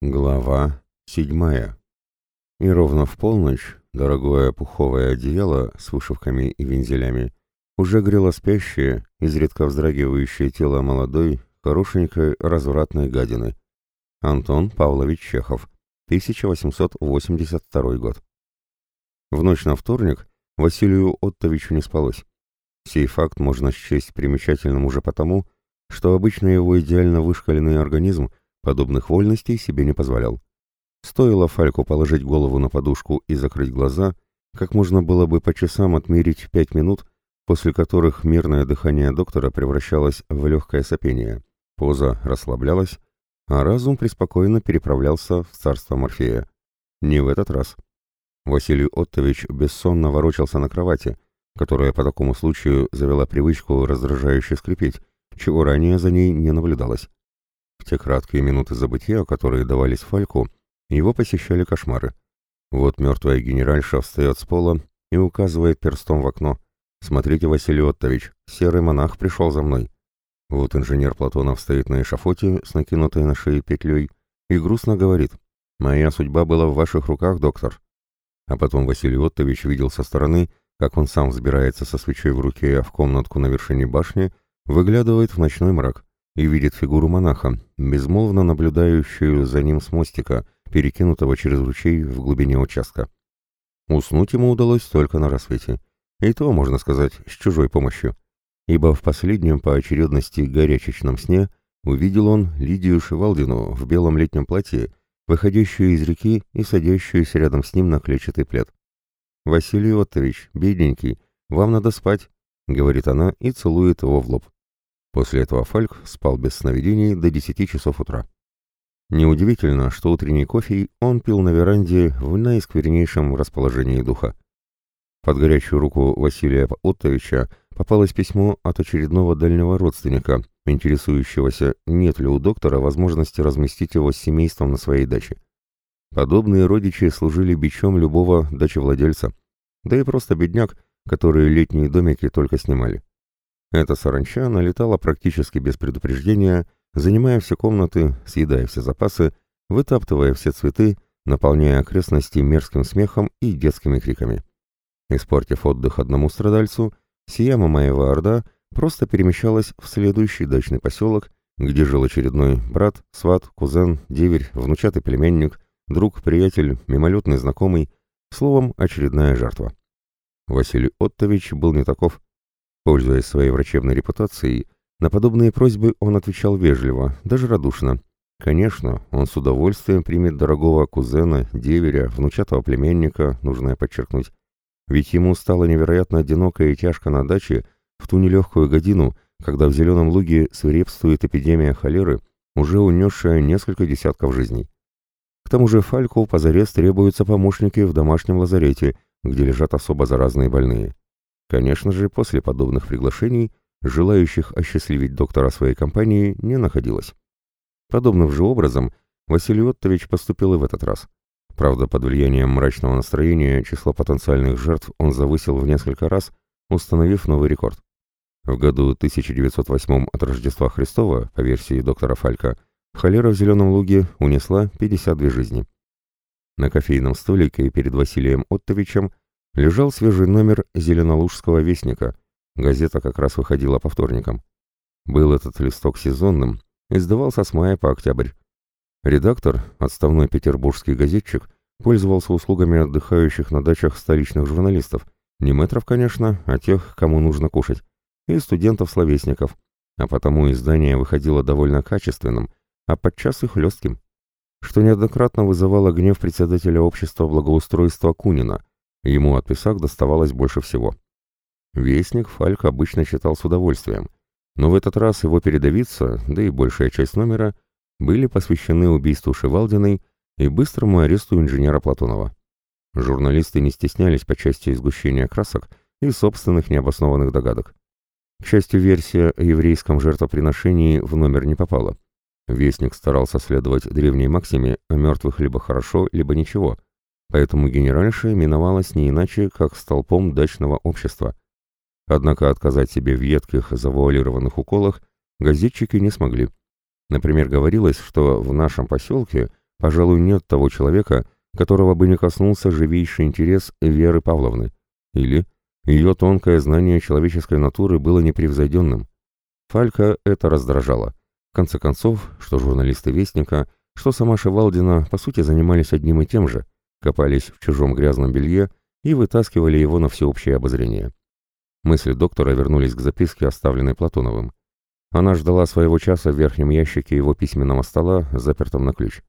Глава седьмая. И ровно в полночь дорогое пуховое одеяло с вышивками и вензелями уже грело спящее, изредка вздрагивающее тело молодой, хорошенькой, развратной гадины. Антон Павлович Чехов, 1882 год. В ночь на вторник Василию Оттовичу не спалось. Сей факт можно счесть примечательным уже потому, что обычно его идеально вышкаленный организм Подобных вольностей себе не позволял. Стоило Фальку положить голову на подушку и закрыть глаза, как можно было бы по часам отмерить пять минут, после которых мирное дыхание доктора превращалось в легкое сопение, поза расслаблялась, а разум преспокойно переправлялся в царство Морфея. Не в этот раз. Василий Оттович бессонно ворочался на кровати, которая по такому случаю завела привычку раздражающе скрипеть, чего ранее за ней не наблюдалось. Те краткие минуты забытия, которые давались Фальку, его посещали кошмары. Вот мертвая генеральша встает с пола и указывает перстом в окно. «Смотрите, Василий Оттович, серый монах пришел за мной». Вот инженер Платонов стоит на эшафоте с накинутой на шее петлей и грустно говорит «Моя судьба была в ваших руках, доктор». А потом Василий Оттович видел со стороны, как он сам взбирается со свечой в руке в комнатку на вершине башни, выглядывает в ночной мрак и видит фигуру монаха, безмолвно наблюдающую за ним с мостика, перекинутого через ручей в глубине участка. Уснуть ему удалось только на рассвете, и то, можно сказать, с чужой помощью, ибо в последнем по очередности горячечном сне увидел он Лидию Шевалдину в белом летнем платье, выходящую из реки и садящуюся рядом с ним на клетчатый плед. «Василий Оттович, бедненький, вам надо спать», — говорит она и целует его в лоб. После этого Фальк спал без сновидений до 10 часов утра. Неудивительно, что утренний кофе он пил на веранде в наисквернейшем расположении духа. Под горячую руку Василия Оттовича попалось письмо от очередного дальнего родственника, интересующегося, нет ли у доктора возможности разместить его с семейством на своей даче. Подобные родичи служили бичом любого дачевладельца, да и просто бедняк, которые летние домики только снимали. Эта саранча налетала практически без предупреждения, занимая все комнаты, съедая все запасы, вытаптывая все цветы, наполняя окрестности мерзким смехом и детскими криками. Испортив отдых одному страдальцу, сия Мамаева Орда просто перемещалась в следующий дачный поселок, где жил очередной брат, сват, кузен, деверь, внучатый племянник, друг, приятель, мимолетный знакомый, словом, очередная жертва. Василий Оттович был не таков. Пользуясь своей врачебной репутацией, на подобные просьбы он отвечал вежливо, даже радушно. Конечно, он с удовольствием примет дорогого кузена, деверя, внучатого племянника, нужно подчеркнуть. Ведь ему стало невероятно одиноко и тяжко на даче в ту нелегкую годину, когда в Зеленом Луге свирепствует эпидемия холеры, уже унесшая несколько десятков жизней. К тому же Фальку позарез требуются помощники в домашнем лазарете, где лежат особо заразные больные. Конечно же, после подобных приглашений желающих осчастливить доктора своей компании не находилось. Подобным же образом Василий Оттович поступил и в этот раз. Правда, под влиянием мрачного настроения число потенциальных жертв он завысил в несколько раз, установив новый рекорд. В году 1908 от Рождества Христова, по версии доктора Фалька, холера в Зеленом Луге унесла 52 жизни. На кофейном столике перед Василием Оттовичем лежал свежий номер «Зеленолужского вестника». Газета как раз выходила по вторникам. Был этот листок сезонным, издавался с мая по октябрь. Редактор, отставной петербургский газетчик, пользовался услугами отдыхающих на дачах столичных журналистов, не метров, конечно, а тех, кому нужно кушать, и студентов-словесников, а потому издание выходило довольно качественным, а подчас и хлестким, что неоднократно вызывало гнев председателя общества благоустройства Кунина, Ему от Писак доставалось больше всего. Вестник Фальк обычно читал с удовольствием, но в этот раз его передовица, да и большая часть номера, были посвящены убийству Шевалдиной и быстрому аресту инженера Платонова. Журналисты не стеснялись по части изгущения красок и собственных необоснованных догадок. К счастью, версия о еврейском жертвоприношении в номер не попала. Вестник старался следовать древней максиме о мертвых либо хорошо, либо ничего, поэтому генеральша именовалась не иначе, как столпом дачного общества. Однако отказать себе в едких, завуалированных уколах газетчики не смогли. Например, говорилось, что в нашем поселке Пожалуй, нет того человека, которого бы не коснулся живейший интерес Веры Павловны. Или ее тонкое знание человеческой натуры было непревзойденным. Фалька это раздражало. В конце концов, что журналисты Вестника, что сама Шевалдина, по сути, занимались одним и тем же, копались в чужом грязном белье и вытаскивали его на всеобщее обозрение. Мысли доктора вернулись к записке, оставленной Платоновым. Она ждала своего часа в верхнем ящике его письменного стола, запертом на ключ.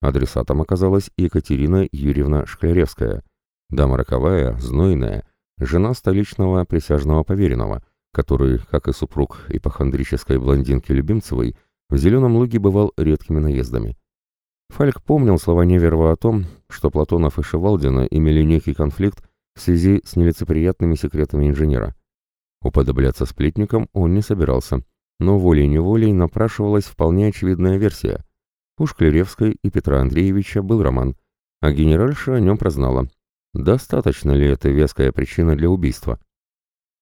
Адресатом оказалась Екатерина Юрьевна Шкляревская, дама роковая, знойная, жена столичного присяжного поверенного, который, как и супруг ипохондрической блондинки Любимцевой, в Зеленом Луге бывал редкими наездами. Фальк помнил слова Неверова о том, что Платонов и Шевалдина имели некий конфликт в связи с нелицеприятными секретами инженера. Уподобляться сплетникам он не собирался, но волей-неволей напрашивалась вполне очевидная версия. У Шклеревской и Петра Андреевича был роман, а генеральша о нем прознала. Достаточно ли это веская причина для убийства?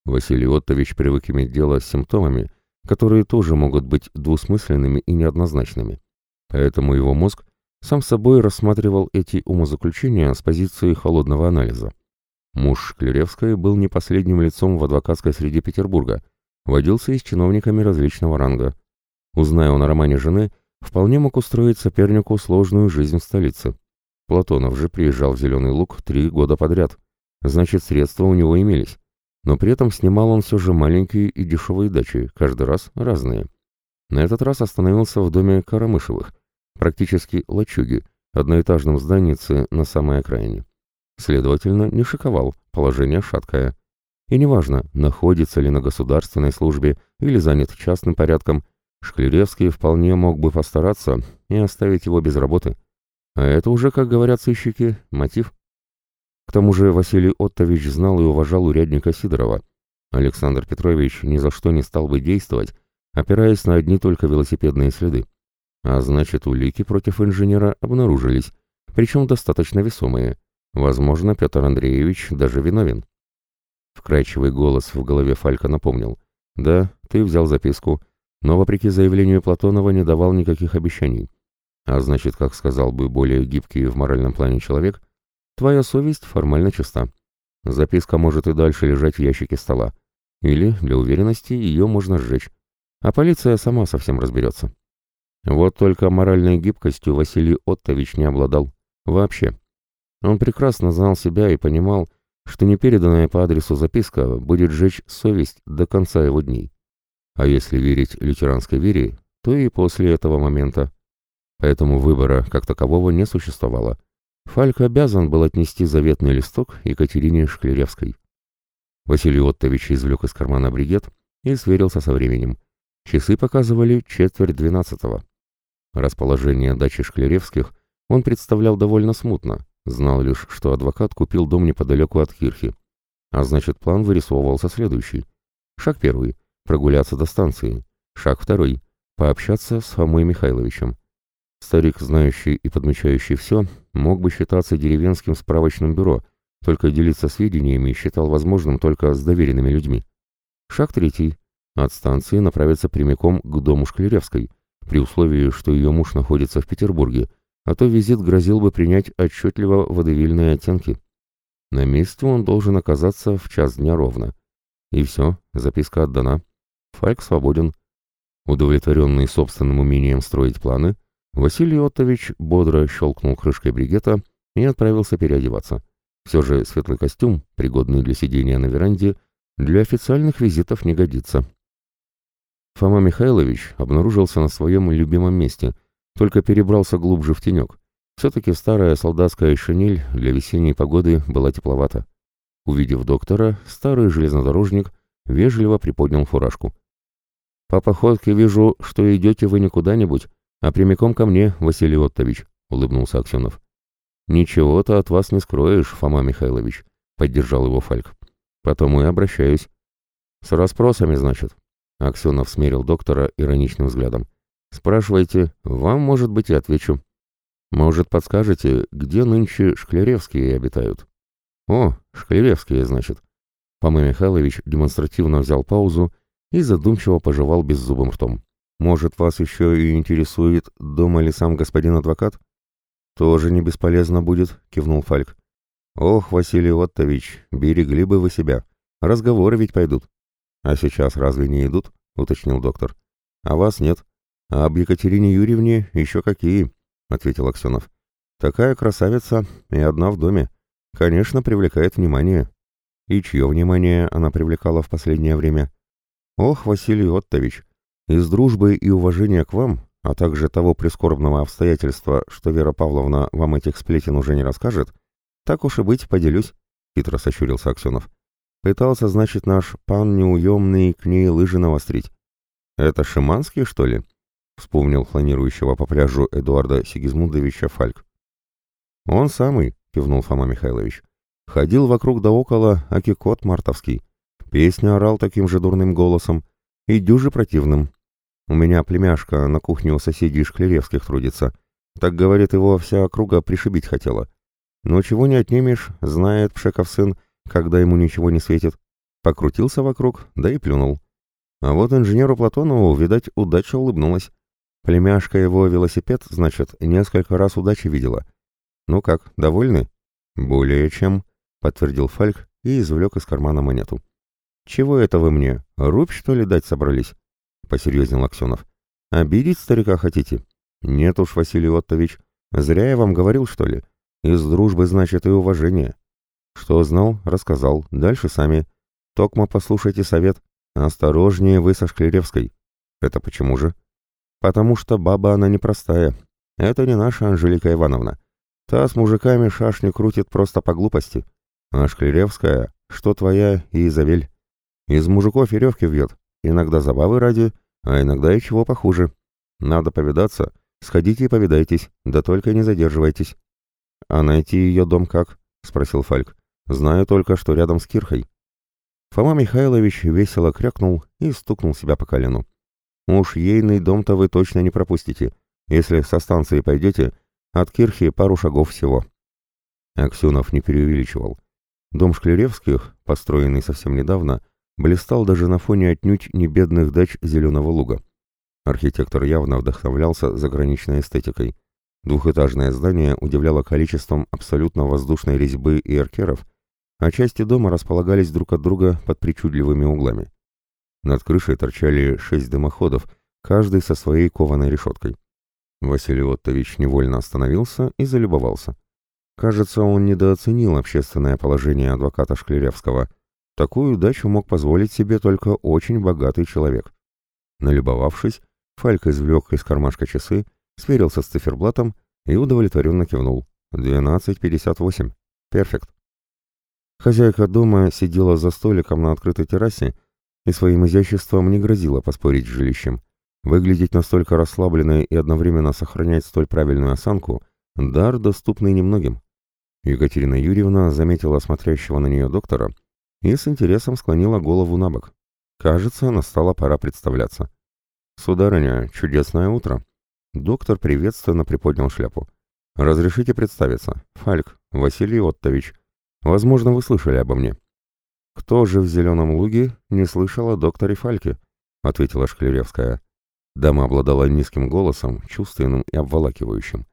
Василий Оттович привык иметь дело с симптомами, которые тоже могут быть двусмысленными и неоднозначными. Поэтому его мозг сам собой рассматривал эти умозаключения с позиции холодного анализа. Муж Клеревской был не последним лицом в адвокатской среде Петербурга, водился и с чиновниками различного ранга. Узная он о романе жены, вполне мог устроить сопернику сложную жизнь в столице. Платонов же приезжал в Зеленый Луг три года подряд, значит, средства у него имелись. Но при этом снимал он все же маленькие и дешевые дачи, каждый раз разные. На этот раз остановился в доме Карамышевых, практически лачуги, одноэтажном зданице на самой окраине. Следовательно, не шиковал, положение шаткое. И неважно, находится ли на государственной службе или занят частным порядком, Шклеревский вполне мог бы постараться и оставить его без работы. А это уже, как говорят сыщики, мотив. К тому же Василий Оттович знал и уважал урядника Сидорова. Александр Петрович ни за что не стал бы действовать, опираясь на одни только велосипедные следы. А значит, улики против инженера обнаружились, причем достаточно весомые. Возможно, Петр Андреевич даже виновен. Вкрадчивый голос в голове Фалька напомнил. «Да, ты взял записку, но, вопреки заявлению Платонова, не давал никаких обещаний. А значит, как сказал бы более гибкий в моральном плане человек, твоя совесть формально чиста. Записка может и дальше лежать в ящике стола. Или, для уверенности, ее можно сжечь. А полиция сама совсем разберется. Вот только моральной гибкостью Василий Оттович не обладал. Вообще. Он прекрасно знал себя и понимал, что непереданная по адресу записка будет сжечь совесть до конца его дней. А если верить лютеранской вере, то и после этого момента. Поэтому выбора как такового не существовало. Фальк обязан был отнести заветный листок Екатерине Шклеревской. Василий Оттович извлек из кармана бригет и сверился со временем. Часы показывали четверть двенадцатого. Расположение дачи Шклеревских он представлял довольно смутно, знал лишь, что адвокат купил дом неподалеку от Кирхи. А значит, план вырисовывался следующий. Шаг первый — прогуляться до станции. Шаг второй — пообщаться с Фомой Михайловичем. Старик, знающий и подмечающий все, мог бы считаться деревенским справочным бюро, только делиться сведениями считал возможным только с доверенными людьми. Шаг третий — от станции направиться прямиком к дому Шклеревской, при условии, что ее муж находится в Петербурге, а то визит грозил бы принять отчетливо водевильные оттенки. На месте он должен оказаться в час дня ровно. И все, записка отдана. Фальк свободен. Удовлетворенный собственным умением строить планы, Василий Оттович бодро щелкнул крышкой бригета и отправился переодеваться. Все же светлый костюм, пригодный для сидения на веранде, для официальных визитов не годится. Фома Михайлович обнаружился на своем любимом месте, только перебрался глубже в тенек. Все-таки старая солдатская шинель для весенней погоды была тепловата. Увидев доктора, старый железнодорожник вежливо приподнял фуражку. «По походке вижу, что идете вы не куда-нибудь, а прямиком ко мне, Василий Оттович», — улыбнулся Аксенов. «Ничего-то от вас не скроешь, Фома Михайлович», — поддержал его Фальк. «Потому и обращаюсь». «С расспросами, значит?» Аксенов смерил доктора ироничным взглядом. «Спрашивайте, вам, может быть, и отвечу. Может, подскажете, где нынче Шклеревские обитают?» «О, Шклеревские, значит». Фома Михайлович демонстративно взял паузу и задумчиво пожевал беззубым ртом. «Может, вас еще и интересует, дома ли сам господин адвокат?» «Тоже не бесполезно будет», — кивнул Фальк. «Ох, Василий Оттович, берегли бы вы себя. Разговоры ведь пойдут». «А сейчас разве не идут?» — уточнил доктор. «А вас нет. А об Екатерине Юрьевне еще какие?» — ответил Аксенов. «Такая красавица и одна в доме. Конечно, привлекает внимание». «И чье внимание она привлекала в последнее время?» «Ох, Василий Оттович, из дружбы и уважения к вам, а также того прискорбного обстоятельства, что Вера Павловна вам этих сплетен уже не расскажет, так уж и быть, поделюсь», — хитро сощурился Аксенов. «Пытался, значит, наш пан неуемный к ней лыжи навострить». «Это Шиманский, что ли?» — вспомнил планирующего по пляжу Эдуарда Сигизмундовича Фальк. «Он самый», — кивнул Фома Михайлович. «Ходил вокруг да около, аки кот мартовский. Песню орал таким же дурным голосом и дюже противным. У меня племяшка на кухне у соседей Шклеревских трудится. Так, говорит, его вся округа пришибить хотела. Но чего не отнимешь, знает Пшеков сын, когда ему ничего не светит. Покрутился вокруг, да и плюнул. А вот инженеру Платонову, видать, удача улыбнулась. Племяшка его велосипед, значит, несколько раз удачи видела. Ну как, довольны? Более чем, подтвердил Фальк и извлек из кармана монету. «Чего это вы мне? Рубь, что ли, дать собрались?» — посерьезнел Аксенов. «Обидеть старика хотите?» «Нет уж, Василий Оттович, зря я вам говорил, что ли? Из дружбы, значит, и уважение. Что знал, рассказал, дальше сами. Токма послушайте совет. Осторожнее вы со Шклеревской». «Это почему же?» «Потому что баба она непростая. Это не наша Анжелика Ивановна. Та с мужиками шашни крутит просто по глупости. А Шклеревская, что твоя и Изавель». Из мужиков веревки вьет, иногда забавы ради, а иногда и чего похуже. Надо повидаться, сходите и повидайтесь, да только не задерживайтесь. А найти ее дом как? Спросил Фальк. Знаю только, что рядом с Кирхой. Фома Михайлович весело крякнул и стукнул себя по колену. Уж ейный дом-то вы точно не пропустите. Если со станции пойдете, от Кирхи пару шагов всего. Аксенов не преувеличивал. Дом Шклеревских, построенный совсем недавно, блистал даже на фоне отнюдь не бедных дач Зеленого луга. Архитектор явно вдохновлялся заграничной эстетикой. Двухэтажное здание удивляло количеством абсолютно воздушной резьбы и аркеров, а части дома располагались друг от друга под причудливыми углами. Над крышей торчали шесть дымоходов, каждый со своей кованой решеткой. Василий Оттович невольно остановился и залюбовался. Кажется, он недооценил общественное положение адвоката Шклеревского, Такую дачу мог позволить себе только очень богатый человек. Налюбовавшись, Фальк извлек из кармашка часы, сверился с циферблатом и удовлетворенно кивнул. «Двенадцать пятьдесят восемь. Перфект». Хозяйка дома сидела за столиком на открытой террасе и своим изяществом не грозила поспорить с жилищем. Выглядеть настолько расслабленной и одновременно сохранять столь правильную осанку – дар, доступный немногим. Екатерина Юрьевна заметила смотрящего на нее доктора – и с интересом склонила голову на бок. Кажется, настала пора представляться. «Сударыня, чудесное утро!» Доктор приветственно приподнял шляпу. «Разрешите представиться. Фальк, Василий Оттович. Возможно, вы слышали обо мне». «Кто же в Зеленом луге не слышал о докторе Фальке?» — ответила Шклеревская. Дама обладала низким голосом, чувственным и обволакивающим.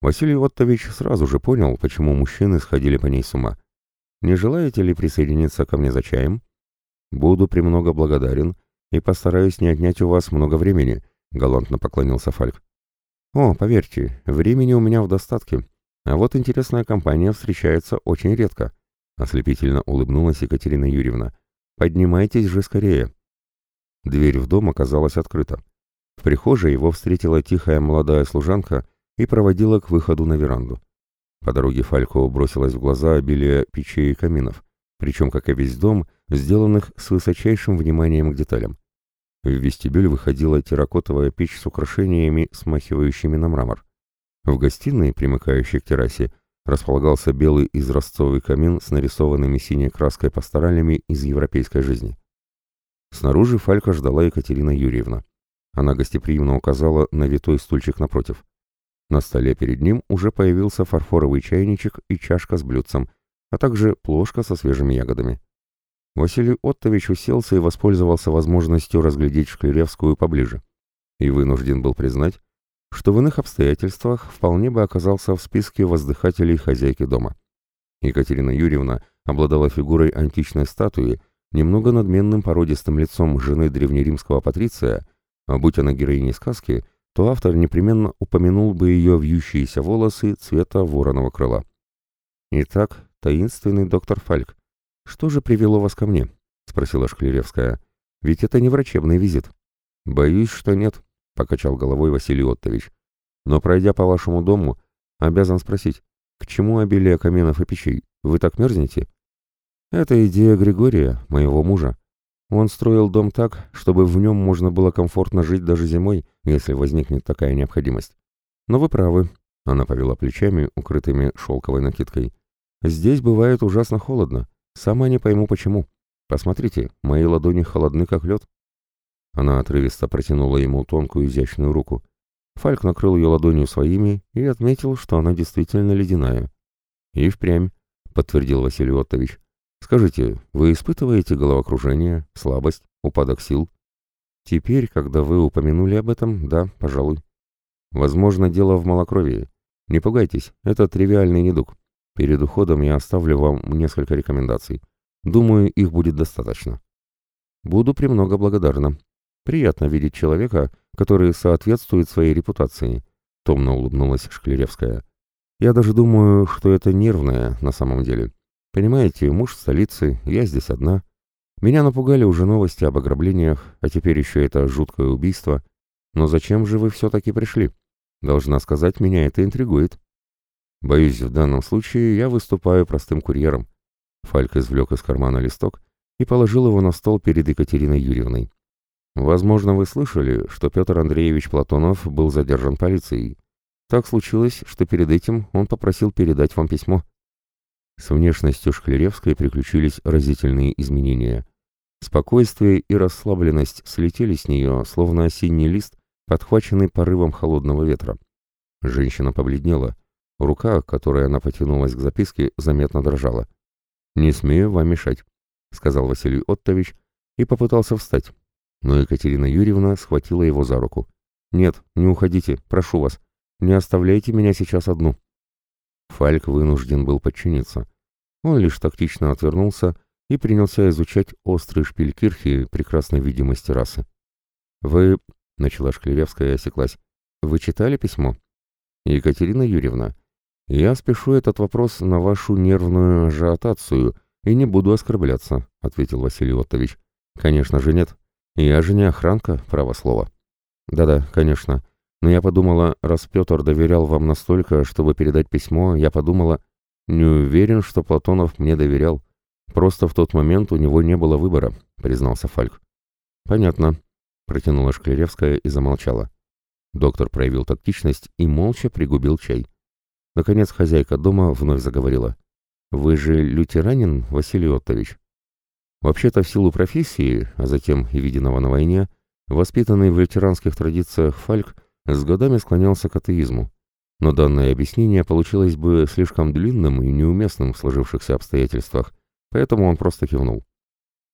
Василий Оттович сразу же понял, почему мужчины сходили по ней с ума. Не желаете ли присоединиться ко мне за чаем? Буду премного благодарен и постараюсь не отнять у вас много времени, галантно поклонился Фальк. О, поверьте, времени у меня в достатке, а вот интересная компания встречается очень редко, ослепительно улыбнулась Екатерина Юрьевна. Поднимайтесь же скорее. Дверь в дом оказалась открыта. В прихожей его встретила тихая молодая служанка и проводила к выходу на веранду. По дороге Фалько бросилось в глаза обилие печей и каминов, причем, как и весь дом, сделанных с высочайшим вниманием к деталям. В вестибюль выходила терракотовая печь с украшениями, смахивающими на мрамор. В гостиной, примыкающей к террасе, располагался белый изразцовый камин с нарисованными синей краской пасторалями из европейской жизни. Снаружи Фалька ждала Екатерина Юрьевна. Она гостеприимно указала на витой стульчик напротив. На столе перед ним уже появился фарфоровый чайничек и чашка с блюдцем, а также плошка со свежими ягодами. Василий Оттович уселся и воспользовался возможностью разглядеть Шклеревскую поближе. И вынужден был признать, что в иных обстоятельствах вполне бы оказался в списке воздыхателей хозяйки дома. Екатерина Юрьевна обладала фигурой античной статуи, немного надменным породистым лицом жены древнеримского патриция, а будь она героиней сказки, то автор непременно упомянул бы ее вьющиеся волосы цвета вороного крыла. «Итак, таинственный доктор Фальк, что же привело вас ко мне?» — спросила Шклеревская. «Ведь это не врачебный визит». «Боюсь, что нет», — покачал головой Василий Оттович. «Но пройдя по вашему дому, обязан спросить, к чему обилие каменов и печей? Вы так мерзнете?» «Это идея Григория, моего мужа. Он строил дом так, чтобы в нем можно было комфортно жить даже зимой, если возникнет такая необходимость. Но вы правы, она повела плечами, укрытыми шелковой накидкой. Здесь бывает ужасно холодно. Сама не пойму почему. Посмотрите, мои ладони холодны, как лед. Она отрывисто протянула ему тонкую изящную руку. Фальк накрыл ее ладонью своими и отметил, что она действительно ледяная. «И впрямь», — подтвердил Василий Оттович. «Скажите, вы испытываете головокружение, слабость, упадок сил?» «Теперь, когда вы упомянули об этом, да, пожалуй». «Возможно, дело в малокровии. Не пугайтесь, это тривиальный недуг. Перед уходом я оставлю вам несколько рекомендаций. Думаю, их будет достаточно». «Буду премного благодарна. Приятно видеть человека, который соответствует своей репутации», — томно улыбнулась Шклеревская. «Я даже думаю, что это нервное на самом деле. Понимаете, муж в столице, я здесь одна. Меня напугали уже новости об ограблениях, а теперь еще это жуткое убийство. Но зачем же вы все-таки пришли? Должна сказать, меня это интригует». «Боюсь, в данном случае я выступаю простым курьером». Фальк извлек из кармана листок и положил его на стол перед Екатериной Юрьевной. Возможно, вы слышали, что Петр Андреевич Платонов был задержан полицией. Так случилось, что перед этим он попросил передать вам письмо. С внешностью Шклеревской приключились разительные изменения. Спокойствие и расслабленность слетели с нее, словно осенний лист, подхваченный порывом холодного ветра. Женщина побледнела. Рука, которой она потянулась к записке, заметно дрожала. «Не смею вам мешать», — сказал Василий Оттович и попытался встать, но Екатерина Юрьевна схватила его за руку. «Нет, не уходите, прошу вас. Не оставляйте меня сейчас одну». Фальк вынужден был подчиниться. Он лишь тактично отвернулся и принялся изучать острые шпиль кирхи прекрасной видимости расы. «Вы...» — начала Шклевевская и осеклась. «Вы читали письмо?» «Екатерина Юрьевна, я спешу этот вопрос на вашу нервную ажиотацию и не буду оскорбляться», — ответил Василий Оттович. «Конечно же нет. Я же не охранка, право слово. Да-да, конечно. Но я подумала, раз Петр доверял вам настолько, чтобы передать письмо, я подумала... Не уверен, что Платонов мне доверял. Просто в тот момент у него не было выбора, признался Фальк. Понятно, протянула Шклеревская и замолчала. Доктор проявил тактичность и молча пригубил чай. Наконец хозяйка дома вновь заговорила. «Вы же лютеранин, Василий Оттович?» Вообще-то в силу профессии, а затем и виденного на войне, воспитанный в ветеранских традициях Фальк с годами склонялся к атеизму. Но данное объяснение получилось бы слишком длинным и неуместным в сложившихся обстоятельствах, поэтому он просто кивнул.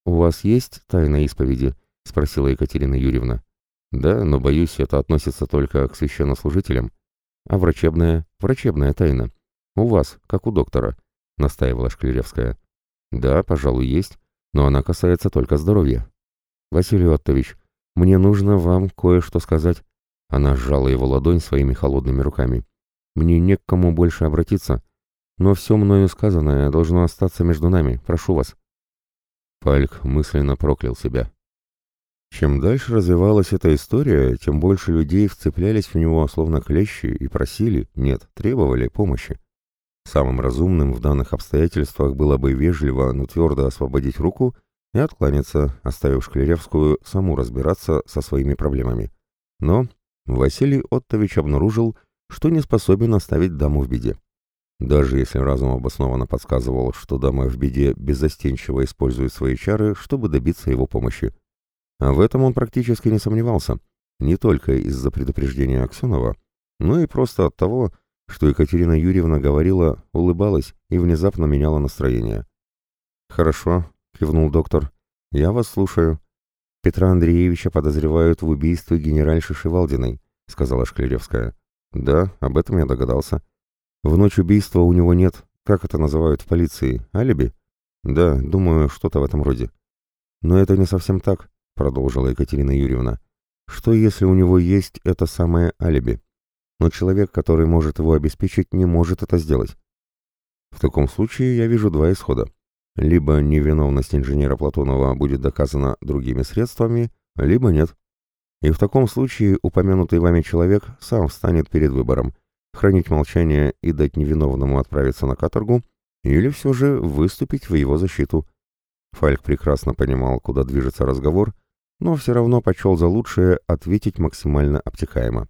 «У вас есть тайна исповеди?» — спросила Екатерина Юрьевна. «Да, но, боюсь, это относится только к священнослужителям. А врачебная? Врачебная тайна. У вас, как у доктора», — настаивала Шклеревская. «Да, пожалуй, есть но она касается только здоровья. Василий Оттович, мне нужно вам кое-что сказать. Она сжала его ладонь своими холодными руками. Мне не к кому больше обратиться, но все мною сказанное должно остаться между нами, прошу вас. Пальк мысленно проклял себя. Чем дальше развивалась эта история, тем больше людей вцеплялись в него словно клещи и просили, нет, требовали помощи. Самым разумным в данных обстоятельствах было бы вежливо, но твердо освободить руку и откланяться, оставив Шклеревскую саму разбираться со своими проблемами. Но Василий Оттович обнаружил, что не способен оставить даму в беде. Даже если разум обоснованно подсказывал, что дама в беде беззастенчиво использует свои чары, чтобы добиться его помощи. А в этом он практически не сомневался, не только из-за предупреждения Аксенова, но и просто от того, что Екатерина Юрьевна говорила, улыбалась и внезапно меняла настроение. «Хорошо», — кивнул доктор, — «я вас слушаю. Петра Андреевича подозревают в убийстве генеральши Шивалдиной. — сказала Шклеревская. «Да, об этом я догадался. В ночь убийства у него нет, как это называют в полиции, алиби?» «Да, думаю, что-то в этом роде». «Но это не совсем так», — продолжила Екатерина Юрьевна. «Что, если у него есть это самое алиби? Но человек, который может его обеспечить, не может это сделать. В таком случае я вижу два исхода. Либо невиновность инженера Платонова будет доказана другими средствами, либо нет. И в таком случае упомянутый вами человек сам встанет перед выбором – хранить молчание и дать невиновному отправиться на каторгу, или все же выступить в его защиту. Фальк прекрасно понимал, куда движется разговор, но все равно почел за лучшее ответить максимально обтекаемо.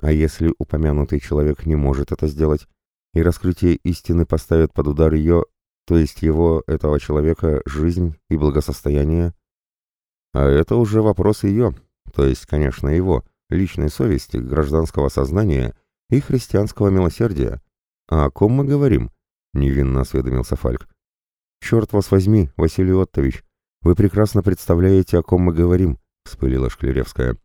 А если упомянутый человек не может это сделать, и раскрытие истины поставит под удар ее, то есть его, этого человека, жизнь и благосостояние? А это уже вопрос ее, то есть, конечно, его, личной совести, гражданского сознания и христианского милосердия. А о ком мы говорим? Невинно осведомился Фальк. Черт вас возьми, Василий Оттович, вы прекрасно представляете, о ком мы говорим, вспылила Шклеревская.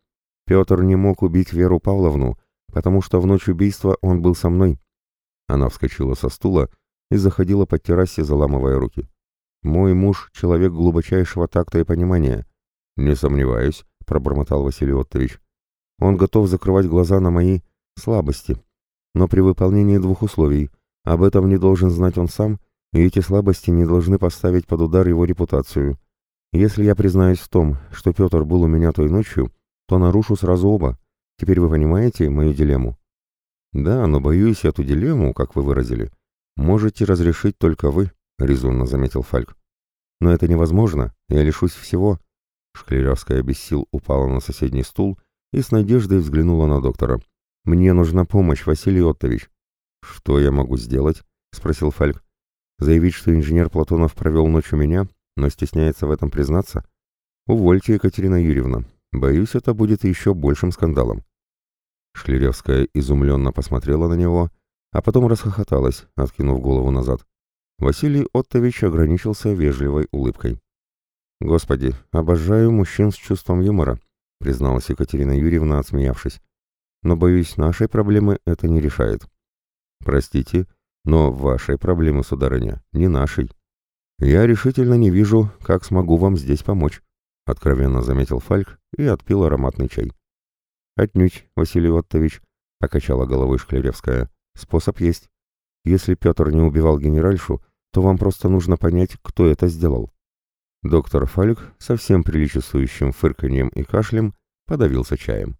Петр не мог убить Веру Павловну, потому что в ночь убийства он был со мной. Она вскочила со стула и заходила по террасе, заламывая руки. «Мой муж — человек глубочайшего такта и понимания». «Не сомневаюсь», — пробормотал Василий Оттович. «Он готов закрывать глаза на мои слабости, но при выполнении двух условий. Об этом не должен знать он сам, и эти слабости не должны поставить под удар его репутацию. Если я признаюсь в том, что Петр был у меня той ночью, то нарушу сразу оба. Теперь вы понимаете мою дилемму?» «Да, но боюсь, эту дилемму, как вы выразили, можете разрешить только вы», — резонно заметил Фальк. «Но это невозможно, я лишусь всего». Шклеревская без сил упала на соседний стул и с надеждой взглянула на доктора. «Мне нужна помощь, Василий Оттович». «Что я могу сделать?» — спросил Фальк. «Заявить, что инженер Платонов провел ночь у меня, но стесняется в этом признаться? Увольте, Екатерина Юрьевна. Боюсь, это будет еще большим скандалом». Шлеревская изумленно посмотрела на него, а потом расхохоталась, откинув голову назад. Василий Оттович ограничился вежливой улыбкой. «Господи, обожаю мужчин с чувством юмора», — призналась Екатерина Юрьевна, отсмеявшись. «Но, боюсь, нашей проблемы это не решает». «Простите, но вашей проблемы, сударыня, не нашей. Я решительно не вижу, как смогу вам здесь помочь», — откровенно заметил Фальк и отпил ароматный чай. «Отнюдь, Василий Оттович», — покачала головой Шклеревская. «Способ есть. Если Петр не убивал генеральшу, то вам просто нужно понять, кто это сделал». Доктор Фальк со всем приличествующим фырканьем и кашлем подавился чаем.